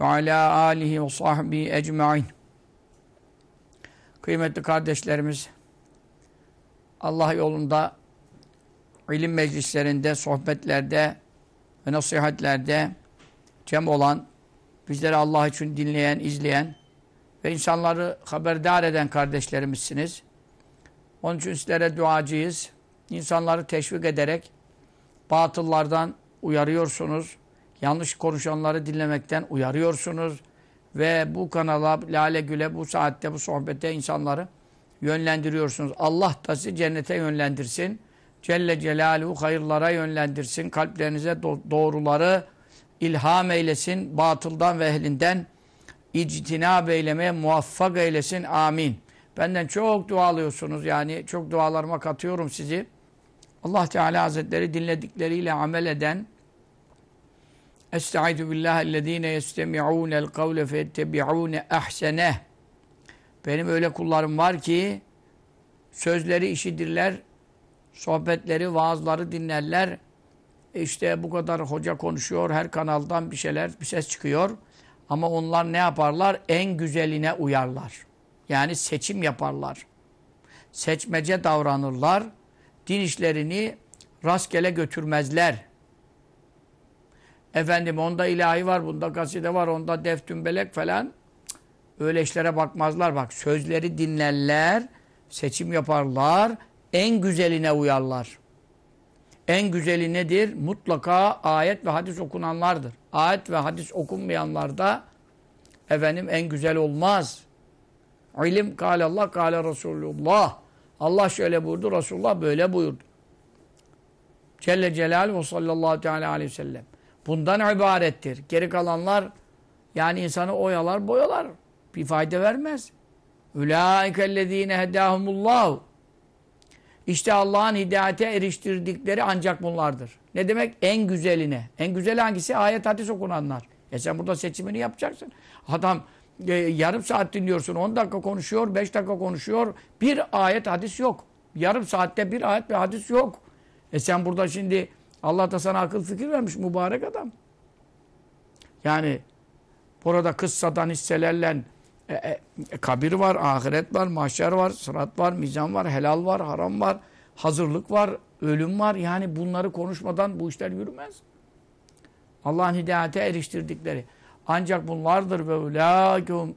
ve ala alihi ve sahbihi ecmain. Kıymetli kardeşlerimiz, Allah yolunda ilim meclislerinde, sohbetlerde ve nasihatlerde cem olan, bizleri Allah için dinleyen, izleyen ve insanları haberdar eden kardeşlerimizsiniz. Onun için sizlere duacıyız. İnsanları teşvik ederek batıllardan uyarıyorsunuz. Yanlış konuşanları dinlemekten uyarıyorsunuz. Ve bu kanala Lale Gül'e bu saatte bu sohbete insanları yönlendiriyorsunuz. Allah da sizi cennete yönlendirsin. Celle Celaluhu hayırlara yönlendirsin. Kalplerinize do- doğruları ilham eylesin. Batıldan ve ehlinden ictinab eylemeye muvaffak eylesin. Amin. Benden çok dua alıyorsunuz yani. Çok dualarıma katıyorum sizi. Allah Teala Hazretleri dinledikleriyle amel eden Estaizu billahillezine yestemi'ûnel kavle fettebi'ûne ahseneh Benim öyle kullarım var ki sözleri işidirler, sohbetleri, vaazları dinlerler. İşte bu kadar hoca konuşuyor, her kanaldan bir şeyler, bir ses çıkıyor. Ama onlar ne yaparlar? En güzeline uyarlar. Yani seçim yaparlar. Seçmece davranırlar. Din işlerini rastgele götürmezler. Efendim onda ilahi var, bunda kaside var, onda def tümbelek falan. Öyle işlere bakmazlar. Bak sözleri dinlerler, seçim yaparlar, en güzeline uyarlar. En güzeli nedir? Mutlaka ayet ve hadis okunanlardır. Ayet ve hadis okunmayanlar da efendim en güzel olmaz. İlim kâle Allah kâle Resulullah. Allah şöyle buyurdu, Resulullah böyle buyurdu. Celle Celaluhu sallallahu teala aleyhi ve sellem. Bundan ibarettir. Geri kalanlar yani insanı oyalar boyalar. Bir fayda vermez. Ulaikellezine hedahumullahu. İşte Allah'ın hidayete eriştirdikleri ancak bunlardır. Ne demek? En güzeline. En güzel hangisi? Ayet hadis okunanlar. E sen burada seçimini yapacaksın. Adam e, yarım saat dinliyorsun, 10 dakika konuşuyor, 5 dakika konuşuyor. Bir ayet hadis yok. Yarım saatte bir ayet bir hadis yok. E sen burada şimdi Allah da sana akıl fikir vermiş mübarek adam. Yani burada kıssadan hisselerle e, e, e, kabir var, ahiret var, mahşer var, sırat var, mizan var, helal var, haram var, hazırlık var, ölüm var. Yani bunları konuşmadan bu işler yürümez. Allah'ın hidayete eriştirdikleri. Ancak bunlardır ve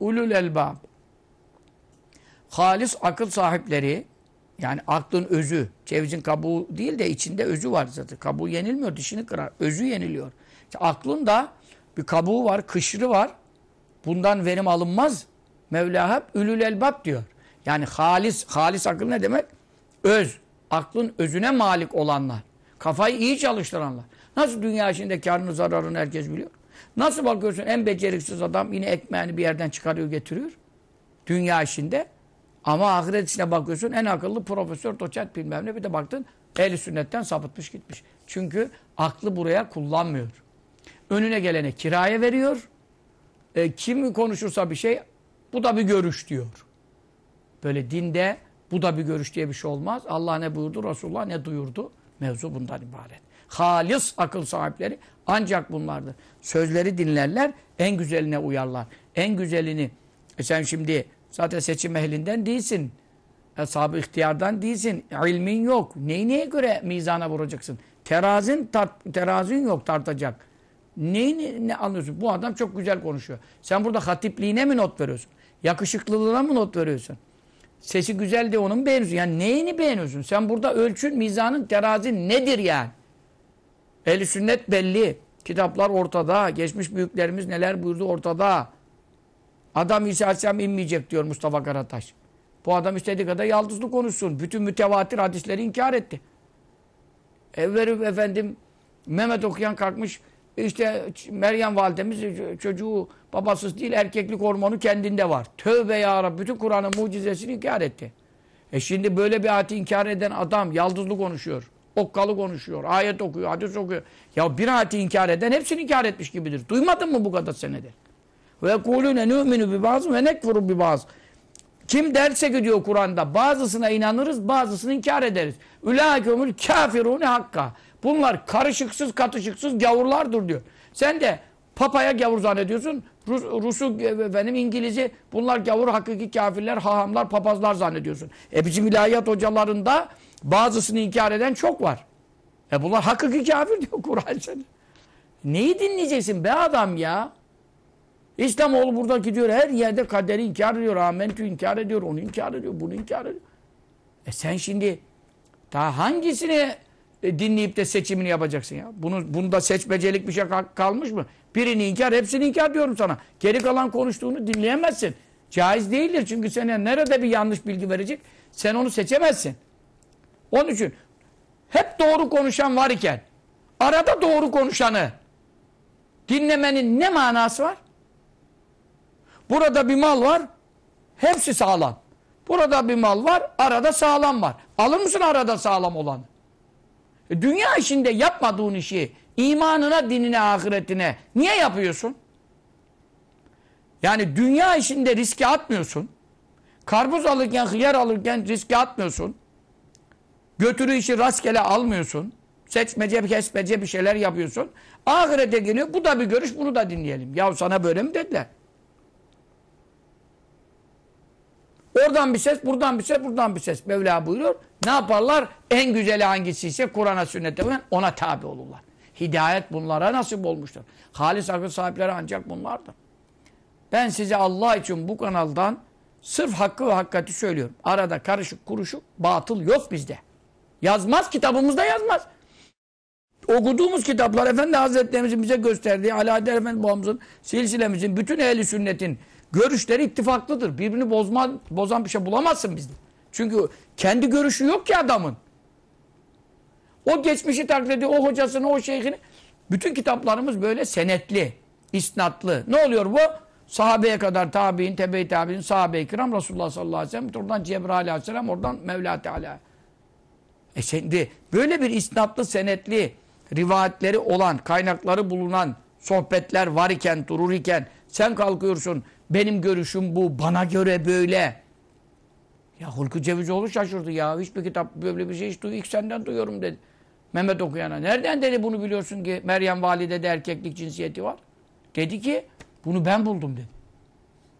ulul elbâb. Halis akıl sahipleri yani aklın özü, cevizin kabuğu değil de içinde özü var zaten. Kabuğu yenilmiyor, dişini kırar. Özü yeniliyor. İşte aklın da bir kabuğu var, kışrı var. Bundan verim alınmaz. Mevla hep ülül elbab diyor. Yani halis, halis akıl ne demek? Öz. Aklın özüne malik olanlar. Kafayı iyi çalıştıranlar. Nasıl dünya içinde karını zararını herkes biliyor? Nasıl bakıyorsun en beceriksiz adam yine ekmeğini bir yerden çıkarıyor getiriyor. Dünya işinde. Ama ahiret içine bakıyorsun en akıllı profesör, doçent bilmem ne bir de baktın ehli sünnetten sapıtmış gitmiş. Çünkü aklı buraya kullanmıyor. Önüne gelene kiraya veriyor. E, kim konuşursa bir şey bu da bir görüş diyor. Böyle dinde bu da bir görüş diye bir şey olmaz. Allah ne buyurdu, Resulullah ne duyurdu? Mevzu bundan ibaret. Halis akıl sahipleri ancak bunlardır. Sözleri dinlerler, en güzeline uyarlar. En güzelini, e sen şimdi zaten seçim ehlinden değilsin. Eshab-ı ihtiyardan değilsin. İlmin yok. Neyi neye göre mizana vuracaksın? Terazin, tart, terazin yok tartacak. Neyi ne, anlıyorsun? Bu adam çok güzel konuşuyor. Sen burada hatipliğine mi not veriyorsun? Yakışıklılığına mı not veriyorsun? Sesi güzel de onun beğeniyorsun? Yani neyini beğeniyorsun? Sen burada ölçün, mizanın, terazin nedir yani? Ehli sünnet belli. Kitaplar ortada. Geçmiş büyüklerimiz neler buyurdu ortada. Adam İsa Aleyhisselam inmeyecek diyor Mustafa Karataş. Bu adam istediği kadar yaldızlı konuşsun. Bütün mütevatir hadisleri inkar etti. Evveri efendim Mehmet okuyan kalkmış işte Meryem validemiz çocuğu babasız değil erkeklik hormonu kendinde var. Tövbe ya Rabbi bütün Kur'an'ın mucizesini inkar etti. E şimdi böyle bir ayeti inkar eden adam yaldızlı konuşuyor. Okkalı konuşuyor. Ayet okuyor, hadis okuyor. Ya bir ayeti inkar eden hepsini inkar etmiş gibidir. Duymadın mı bu kadar senede? Ve yekulune nu'minu bi bazı ve nekfuru bi bazı. Kim derse gidiyor Kur'an'da bazısına inanırız, bazısını inkar ederiz. Ülâkümül kafirûne hakka. Bunlar karışıksız, katışıksız gavurlardır diyor. Sen de papaya gavur zannediyorsun. Rus, Rus'u, efendim İngiliz'i bunlar gavur, hakiki kafirler, hahamlar, papazlar zannediyorsun. E bizim ilahiyat hocalarında bazısını inkar eden çok var. E bunlar hakiki kafir diyor Kur'an sana. Neyi dinleyeceksin be adam ya? İslamoğlu burada gidiyor her yerde kaderi inkar ediyor. Amentü inkar ediyor. Onu inkar ediyor. Bunu inkar ediyor. E sen şimdi daha hangisini e, dinleyip de seçimini yapacaksın ya? Bunu, bunda seçmecelik bir şey kalmış mı? Birini inkar, hepsini inkar diyorum sana. Geri kalan konuştuğunu dinleyemezsin. Caiz değildir çünkü sana nerede bir yanlış bilgi verecek? Sen onu seçemezsin. Onun için hep doğru konuşan var iken arada doğru konuşanı dinlemenin ne manası var? Burada bir mal var. Hepsi sağlam. Burada bir mal var. Arada sağlam var. Alır mısın arada sağlam olan? E, dünya işinde yapmadığın işi imanına, dinine, ahiretine niye yapıyorsun? Yani dünya işinde riske atmıyorsun. Karpuz alırken, hıyar alırken riske atmıyorsun. Götürü işi rastgele almıyorsun. Seçmece, kesmece bir şeyler yapıyorsun. Ahirete geliyor. Bu da bir görüş, bunu da dinleyelim. Ya sana böyle mi dediler? Oradan bir ses, buradan bir ses, buradan bir ses. Mevla buyuruyor. Ne yaparlar? En güzeli hangisiyse Kur'an'a, sünnete uyan ona tabi olurlar. Hidayet bunlara nasip olmuştur. Halis akıl sahipleri ancak bunlardır. Ben size Allah için bu kanaldan sırf hakkı ve hakikati söylüyorum. Arada karışık kuruşuk batıl yok bizde. Yazmaz kitabımızda yazmaz. Okuduğumuz kitaplar Efendi Hazretlerimizin bize gösterdiği Alaeddin Efendi babamızın silsilemizin bütün ehli sünnetin görüşleri ittifaklıdır. Birbirini bozma, bozan bir şey bulamazsın bizde. Çünkü kendi görüşü yok ki adamın. O geçmişi taklit ediyor, o hocasını, o şeyhini. Bütün kitaplarımız böyle senetli, isnatlı. Ne oluyor bu? Sahabeye kadar tabi'in, tebe-i tabi'in, sahabe-i kiram, Resulullah sallallahu aleyhi ve sellem, oradan Cebrail aleyhisselam, oradan Mevla Teala. E şimdi böyle bir isnatlı, senetli rivayetleri olan, kaynakları bulunan sohbetler var iken, durur iken sen kalkıyorsun, benim görüşüm bu, bana göre böyle. Ya Hulku Cevizoğlu şaşırdı ya. Hiçbir kitap böyle bir şey hiç duy, ilk senden duyuyorum dedi. Mehmet okuyana. Nereden dedi bunu biliyorsun ki Meryem Valide'de erkeklik cinsiyeti var? Dedi ki bunu ben buldum dedi.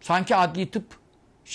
Sanki adli tıp